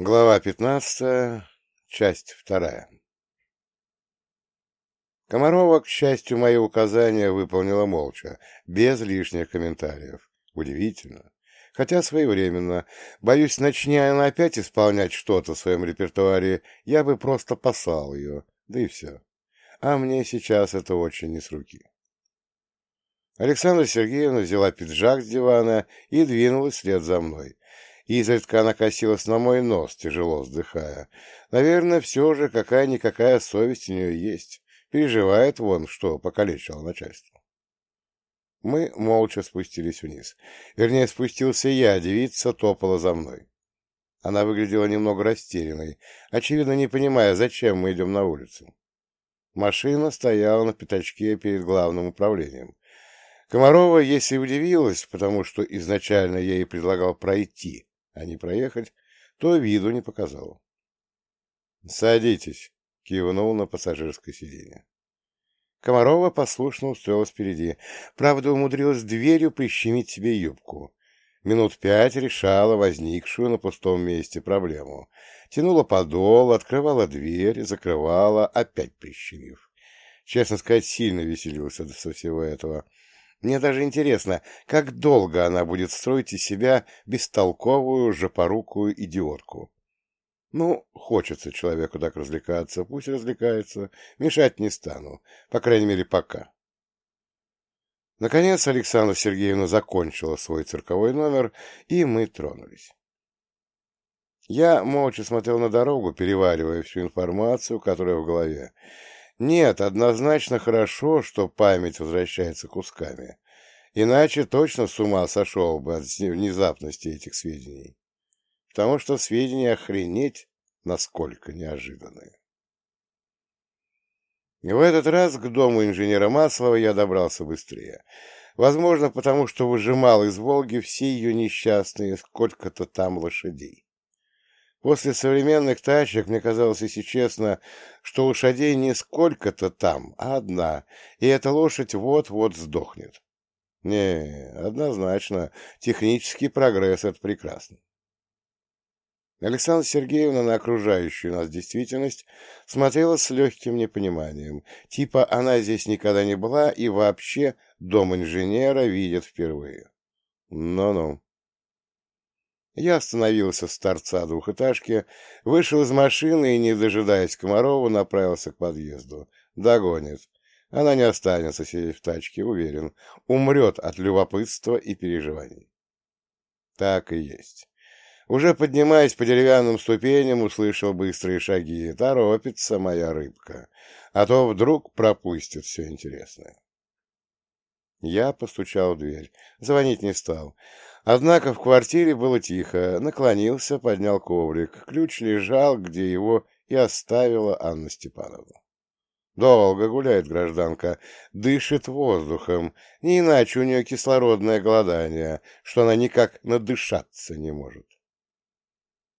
Глава пятнадцатая, часть вторая. Комарова, к счастью, мои указания выполнила молча, без лишних комментариев. Удивительно. Хотя своевременно. Боюсь, начни она опять исполнять что-то в своем репертуаре, я бы просто послал ее, да и все. А мне сейчас это очень не с руки. Александра Сергеевна взяла пиджак с дивана и двинулась вслед за мной. Изредка она косилась на мой нос, тяжело вздыхая. Наверное, все же какая-никакая совесть у нее есть. Переживает вон, что покалечило начальство. Мы молча спустились вниз. Вернее, спустился я, девица топала за мной. Она выглядела немного растерянной, очевидно, не понимая, зачем мы идем на улицу. Машина стояла на пятачке перед главным управлением. Комарова, если удивилась, потому что изначально я ей предлагал пройти, а не проехать, то виду не показал. «Садитесь», — кивнул на пассажирское сиденье. Комарова послушно устроилась впереди. Правда, умудрилась дверью прищемить себе юбку. Минут пять решала возникшую на пустом месте проблему. Тянула подол, открывала дверь, закрывала, опять прищемив. Честно сказать, сильно веселился со всего этого. Мне даже интересно, как долго она будет строить из себя бестолковую, жопорукую идиотку. Ну, хочется человеку так развлекаться, пусть развлекается, мешать не стану, по крайней мере, пока. Наконец Александра Сергеевна закончила свой цирковой номер, и мы тронулись. Я молча смотрел на дорогу, переваривая всю информацию, которая в голове. Нет, однозначно хорошо, что память возвращается кусками. Иначе точно с ума сошел бы от внезапности этих сведений. Потому что сведения охренеть насколько неожиданные. И в этот раз к дому инженера Маслова я добрался быстрее. Возможно, потому что выжимал из «Волги» все ее несчастные сколько-то там лошадей. После современных тачек мне казалось, если честно, что лошадей не сколько-то там, а одна, и эта лошадь вот-вот сдохнет. Не, однозначно, технический прогресс — это прекрасно. Александра Сергеевна на окружающую нас действительность смотрела с легким непониманием. Типа она здесь никогда не была и вообще дом инженера видит впервые. Ну-ну. Я остановился с торца двухэтажки, вышел из машины и, не дожидаясь Комарова, направился к подъезду. Догонит. Она не останется сидеть в тачке, уверен. Умрет от любопытства и переживаний. Так и есть. Уже поднимаясь по деревянным ступеням, услышал быстрые шаги. Торопится моя рыбка, а то вдруг пропустит все интересное. Я постучал в дверь. Звонить не стал. Однако в квартире было тихо. Наклонился, поднял коврик. Ключ лежал, где его и оставила Анна Степановна. Долго гуляет гражданка, дышит воздухом, не иначе у нее кислородное голодание, что она никак надышаться не может.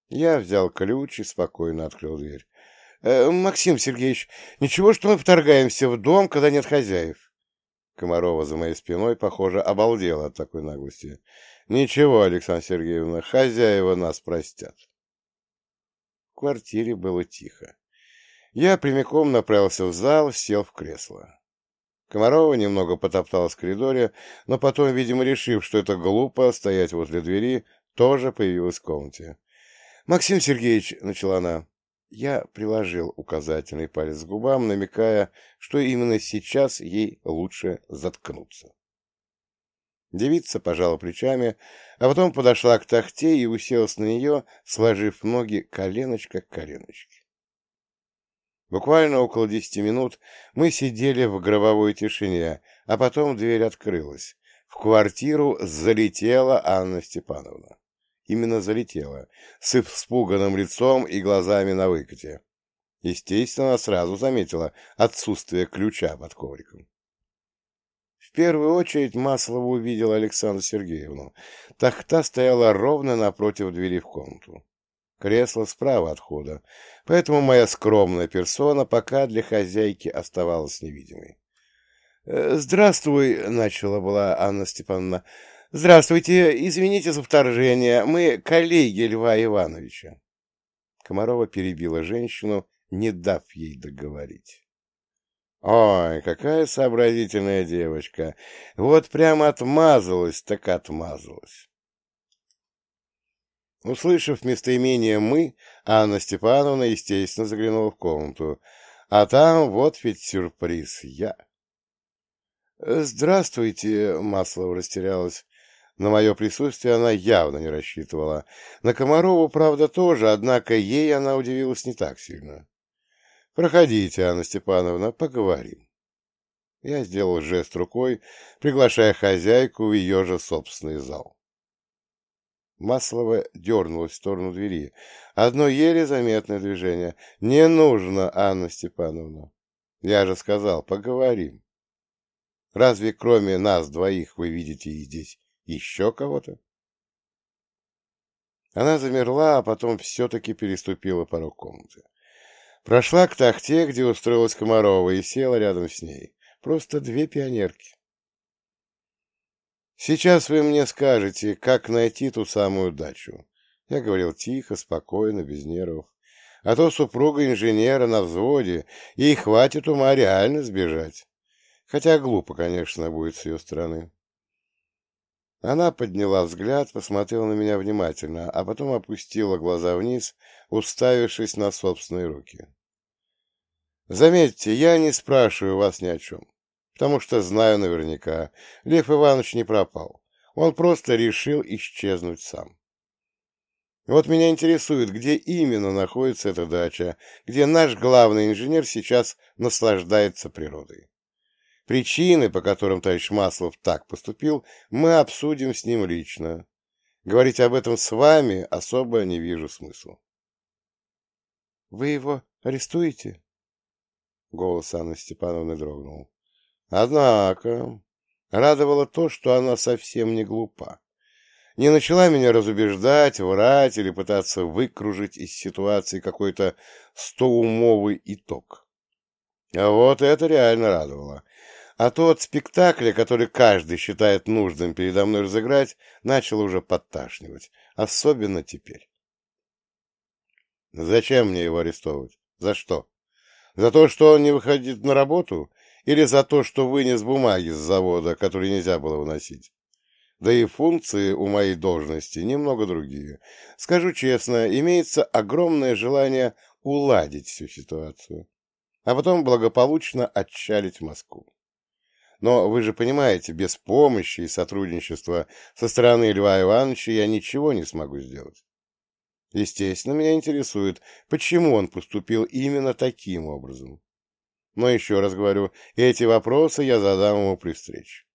Я взял ключ и спокойно открыл дверь. «Э, «Максим Сергеевич, ничего, что мы вторгаемся в дом, когда нет хозяев?» Комарова за моей спиной, похоже, обалдела от такой наглости. Ничего, Александра Сергеевна, хозяева нас простят. В квартире было тихо. Я прямиком направился в зал, сел в кресло. Комарова немного потопталась в коридоре, но потом, видимо, решив, что это глупо, стоять возле двери, тоже появилась в комнате. «Максим Сергеевич», — начала она, — я приложил указательный палец к губам, намекая, что именно сейчас ей лучше заткнуться. Девица пожала плечами, а потом подошла к тахте и уселась на нее, сложив ноги коленочка к коленочке. Буквально около десяти минут мы сидели в гробовой тишине, а потом дверь открылась. В квартиру залетела Анна Степановна. Именно залетела, с испуганным лицом и глазами на выкате. Естественно, она сразу заметила отсутствие ключа под ковриком. В первую очередь Маслова увидела Александру Сергеевну. Тахта стояла ровно напротив двери в комнату. Кресло справа от входа, поэтому моя скромная персона пока для хозяйки оставалась невидимой. «Э, «Здравствуй», — начала была Анна Степановна. «Здравствуйте, извините за вторжение, мы коллеги Льва Ивановича». Комарова перебила женщину, не дав ей договорить. Ой, какая сообразительная девочка! Вот прямо отмазалась, так отмазалась. Услышав местоимение «мы», Анна Степановна, естественно, заглянула в комнату. А там вот ведь сюрприз я. «Здравствуйте», — Маслова растерялась. На мое присутствие она явно не рассчитывала. На Комарову, правда, тоже, однако ей она удивилась не так сильно. «Проходите, Анна Степановна, поговорим». Я сделал жест рукой, приглашая хозяйку в ее же собственный зал. Маслова дернулась в сторону двери. Одно еле заметное движение. «Не нужно, Анна Степановна. Я же сказал, поговорим. Разве кроме нас двоих вы видите и здесь еще кого-то?» Она замерла, а потом все-таки переступила порог комнаты. Прошла к тахте, где устроилась Комарова, и села рядом с ней. Просто две пионерки. Сейчас вы мне скажете, как найти ту самую дачу. Я говорил тихо, спокойно, без нервов. А то супруга инженера на взводе, и хватит ума реально сбежать. Хотя глупо, конечно, будет с ее стороны. Она подняла взгляд, посмотрела на меня внимательно, а потом опустила глаза вниз, уставившись на собственные руки. Заметьте, я не спрашиваю вас ни о чем, потому что знаю наверняка, Лев Иванович не пропал. Он просто решил исчезнуть сам. Вот меня интересует, где именно находится эта дача, где наш главный инженер сейчас наслаждается природой. Причины, по которым товарищ Маслов так поступил, мы обсудим с ним лично. Говорить об этом с вами особо не вижу смысла. — Вы его арестуете? Голос Анны Степановны дрогнул. Однако радовало то, что она совсем не глупа. Не начала меня разубеждать, врать или пытаться выкружить из ситуации какой-то стоумовый итог. А вот это реально радовало. А то от спектакля, который каждый считает нужным передо мной разыграть, начал уже подташнивать. Особенно теперь. Зачем мне его арестовывать? За что? За то, что он не выходит на работу? Или за то, что вынес бумаги с завода, которые нельзя было выносить? Да и функции у моей должности немного другие. Скажу честно, имеется огромное желание уладить всю ситуацию, а потом благополучно отчалить в Москву. Но вы же понимаете, без помощи и сотрудничества со стороны Льва Ивановича я ничего не смогу сделать. Естественно, меня интересует, почему он поступил именно таким образом. Но еще раз говорю, эти вопросы я задам ему при встрече.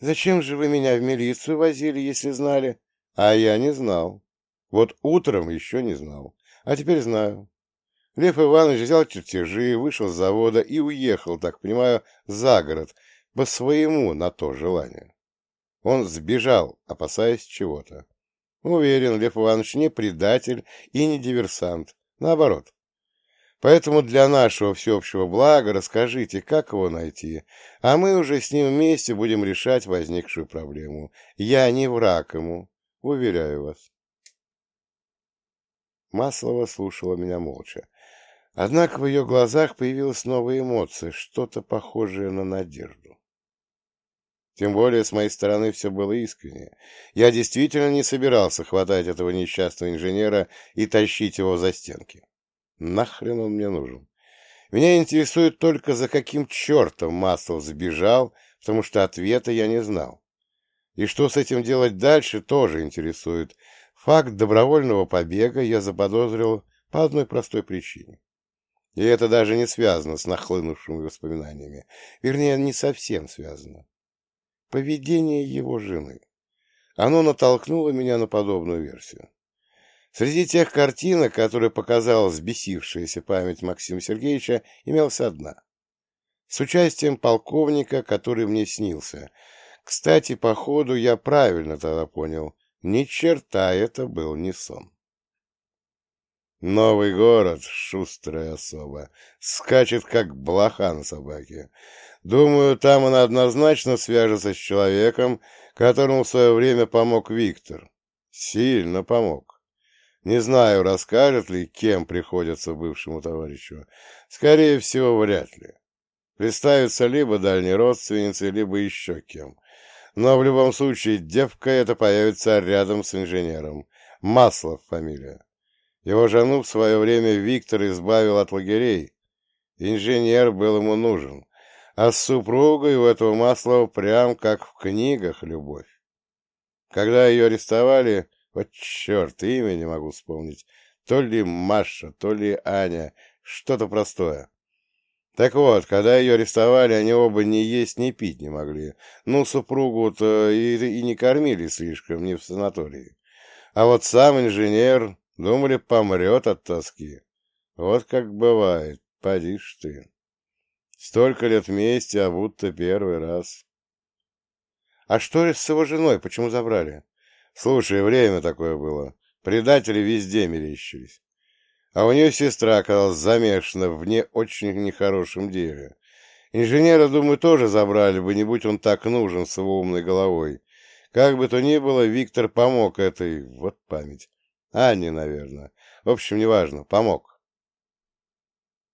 «Зачем же вы меня в милицию возили, если знали?» «А я не знал. Вот утром еще не знал. А теперь знаю. Лев Иванович взял чертежи, вышел с завода и уехал, так понимаю, за город, по своему на то желанию. Он сбежал, опасаясь чего-то. Уверен, Лев Иванович не предатель и не диверсант. Наоборот. Поэтому для нашего всеобщего блага расскажите, как его найти, а мы уже с ним вместе будем решать возникшую проблему. Я не враг ему, уверяю вас. Маслова слушала меня молча. Однако в ее глазах появилась новая эмоция, что-то похожее на надежду. Тем более с моей стороны все было искренне. Я действительно не собирался хватать этого несчастного инженера и тащить его за стенки. Нахрен он мне нужен? Меня интересует только, за каким чертом Маслов сбежал, потому что ответа я не знал. И что с этим делать дальше, тоже интересует. Факт добровольного побега я заподозрил по одной простой причине. И это даже не связано с нахлынувшими воспоминаниями. Вернее, не совсем связано поведение его жены. Оно натолкнуло меня на подобную версию. Среди тех картинок, которые показала взбесившаяся память Максима Сергеевича, имелась одна. С участием полковника, который мне снился. Кстати, по ходу я правильно тогда понял. Ни черта это был не сон. Новый город, шустрая особа, скачет, как блоха на собаке. Думаю, там она однозначно свяжется с человеком, которому в свое время помог Виктор. Сильно помог. Не знаю, расскажет ли, кем приходится бывшему товарищу. Скорее всего, вряд ли. Представится либо дальней родственницей, либо еще кем. Но в любом случае девка эта появится рядом с инженером. Маслов фамилия. Его жену в свое время Виктор избавил от лагерей. Инженер был ему нужен. А с супругой у этого Маслова прям как в книгах любовь. Когда ее арестовали, вот черт, имя не могу вспомнить, то ли Маша, то ли Аня, что-то простое. Так вот, когда ее арестовали, они оба ни есть, ни пить не могли. Ну, супругу-то и, и не кормили слишком, не в санатории. А вот сам инженер, думали, помрет от тоски. Вот как бывает, поди ж ты. Столько лет вместе, а будто первый раз. А что с его женой, почему забрали? Слушай, время такое было. Предатели везде мерещились. А у нее сестра оказалась замешана в не очень нехорошем деле. Инженера, думаю, тоже забрали бы, не будь он так нужен с его умной головой. Как бы то ни было, Виктор помог этой... Вот память. Анне, наверное. В общем, неважно. Помог.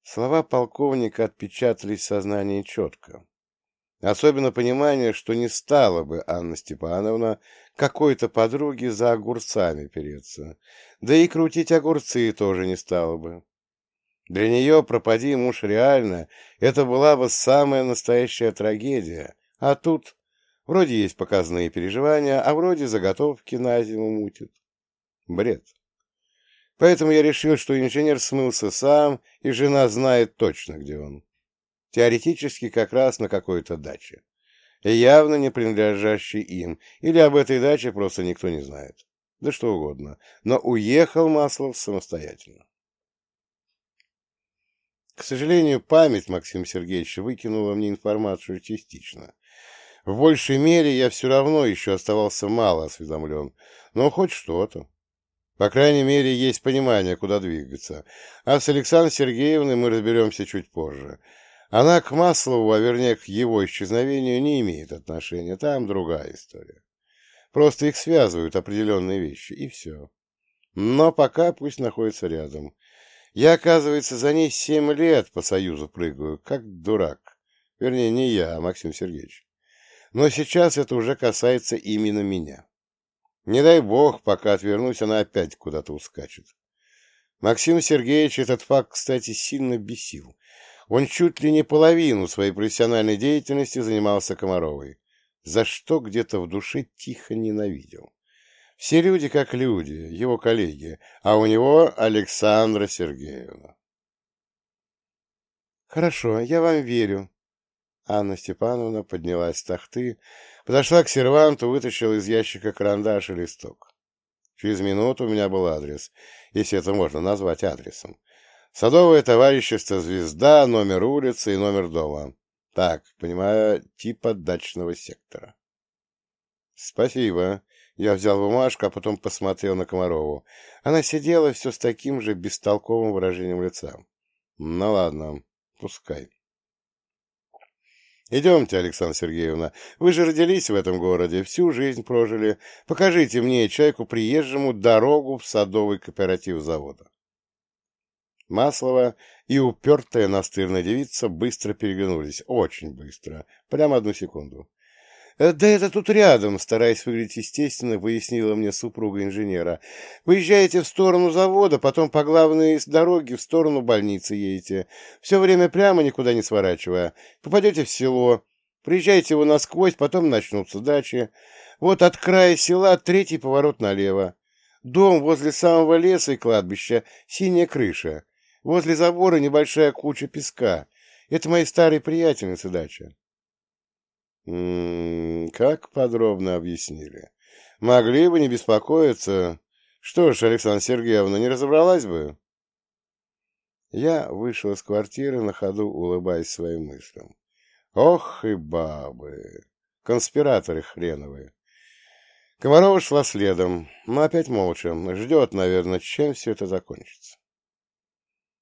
Слова полковника отпечатались в сознании четко. Особенно понимание, что не стала бы Анна Степановна какой-то подруге за огурцами переться. Да и крутить огурцы тоже не стала бы. Для нее, пропади муж реально, это была бы самая настоящая трагедия. А тут вроде есть показанные переживания, а вроде заготовки на зиму мутит. Бред. Поэтому я решил, что инженер смылся сам, и жена знает точно, где он. Теоретически как раз на какой-то даче. Явно не принадлежащей им, или об этой даче просто никто не знает. Да что угодно. Но уехал Маслов самостоятельно. К сожалению, память Максима Сергеевича выкинула мне информацию частично. В большей мере я все равно еще оставался мало осведомлен, но хоть что-то. По крайней мере, есть понимание, куда двигаться. А с Александрой Сергеевной мы разберемся чуть позже. Она к Маслову, а вернее к его исчезновению, не имеет отношения. Там другая история. Просто их связывают определенные вещи, и все. Но пока пусть находится рядом. Я, оказывается, за ней семь лет по Союзу прыгаю, как дурак. Вернее, не я, а Максим Сергеевич. Но сейчас это уже касается именно меня. Не дай бог, пока отвернусь, она опять куда-то ускачет. Максим Сергеевич этот факт, кстати, сильно бесил. Он чуть ли не половину своей профессиональной деятельности занимался Комаровой, за что где-то в душе тихо ненавидел. Все люди как люди, его коллеги, а у него Александра Сергеевна. «Хорошо, я вам верю». Анна Степановна поднялась с тахты, подошла к серванту, вытащила из ящика карандаш и листок. Через минуту у меня был адрес, если это можно назвать адресом. Садовое товарищество «Звезда», номер улицы и номер дома. Так, понимаю, типа дачного сектора. Спасибо. Я взял бумажку, а потом посмотрел на Комарову. Она сидела все с таким же бестолковым выражением лица. Ну ладно, пускай. Идемте, Александра Сергеевна. Вы же родились в этом городе, всю жизнь прожили. Покажите мне, чайку приезжему, дорогу в садовый кооператив завода. Маслова и упертая настырная девица быстро переглянулись. Очень быстро. Прямо одну секунду. «Э, «Да это тут рядом», — стараясь выглядеть естественно, пояснила мне супруга инженера. «Выезжаете в сторону завода, потом по главной дороге в сторону больницы едете. Все время прямо, никуда не сворачивая. Попадете в село, приезжаете его насквозь, потом начнутся дачи. Вот от края села третий поворот налево. Дом возле самого леса и кладбища, синяя крыша. Возле забора небольшая куча песка. Это мои старые приятельницы дача. М -м, как подробно объяснили. Могли бы не беспокоиться. Что ж, Александра Сергеевна, не разобралась бы? Я вышел из квартиры на ходу, улыбаясь своим мыслям. Ох и бабы! Конспираторы хреновые. Комарова шла следом, но опять молча. Ждет, наверное, чем все это закончится.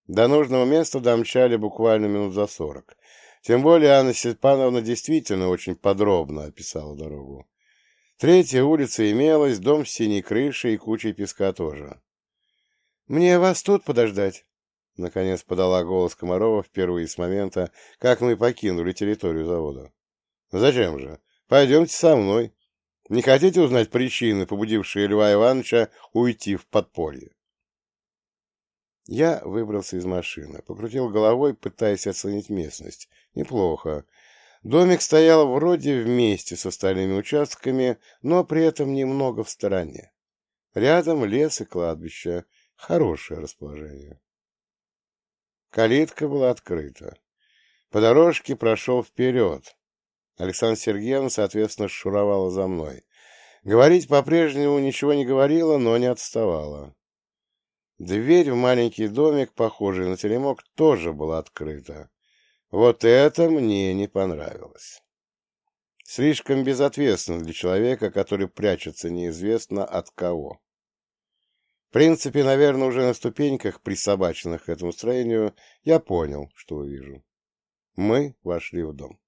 До нужного места домчали буквально минут за сорок. Тем более Анна Степановна действительно очень подробно описала дорогу. Третья улица имелась, дом с синей крышей и кучей песка тоже. Мне вас тут подождать? Наконец подала голос Комарова впервые с момента, как мы покинули территорию завода. «Зачем же? Пойдемте со мной. Не хотите узнать причины, побудившие Льва Ивановича уйти в подполье?» Я выбрался из машины, покрутил головой, пытаясь оценить местность. Неплохо. Домик стоял вроде вместе с остальными участками, но при этом немного в стороне. Рядом лес и кладбище. Хорошее расположение. Калитка была открыта. По дорожке прошел вперед. Александра Сергеевна, соответственно, шуровала за мной. Говорить по-прежнему ничего не говорила, но не отставала. Дверь в маленький домик, похожий на теремок, тоже была открыта. Вот это мне не понравилось. Слишком безответственно для человека, который прячется неизвестно от кого. В принципе, наверное, уже на ступеньках, присобаченных к этому строению, я понял, что увижу. Мы вошли в дом.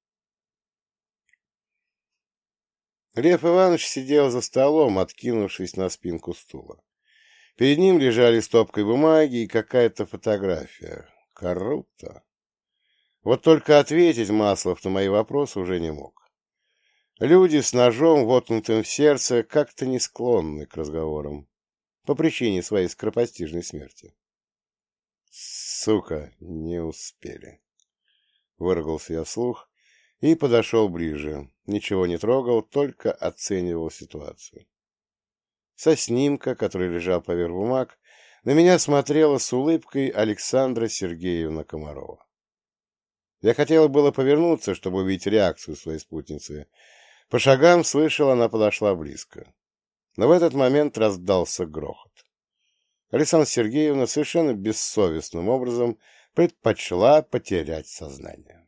Лев Иванович сидел за столом, откинувшись на спинку стула. Перед ним лежали стопкой бумаги и какая-то фотография. Коррупто. Вот только ответить Маслов на мои вопросы уже не мог. Люди с ножом, воткнутым в сердце, как-то не склонны к разговорам по причине своей скоропостижной смерти. «Сука, не успели!» Выругался я вслух и подошел ближе. Ничего не трогал, только оценивал ситуацию. Со снимка, который лежал поверх бумаг, на меня смотрела с улыбкой Александра Сергеевна Комарова. Я хотела было повернуться, чтобы увидеть реакцию своей спутницы. По шагам слышал, она подошла близко. Но в этот момент раздался грохот. Александра Сергеевна совершенно бессовестным образом предпочла потерять сознание.